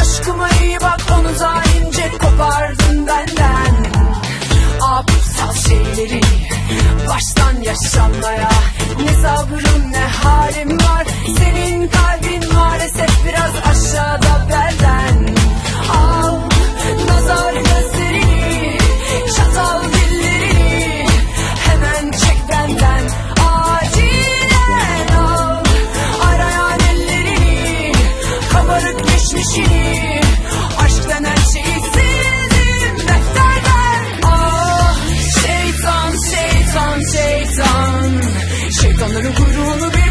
Aşkıma iyi bak onu da ince kopardın benden. Aptal şeyleri baştan yaşanmaya Ne sabrım ne halim var? Senin kalbin Aslanların kuyruğunu bir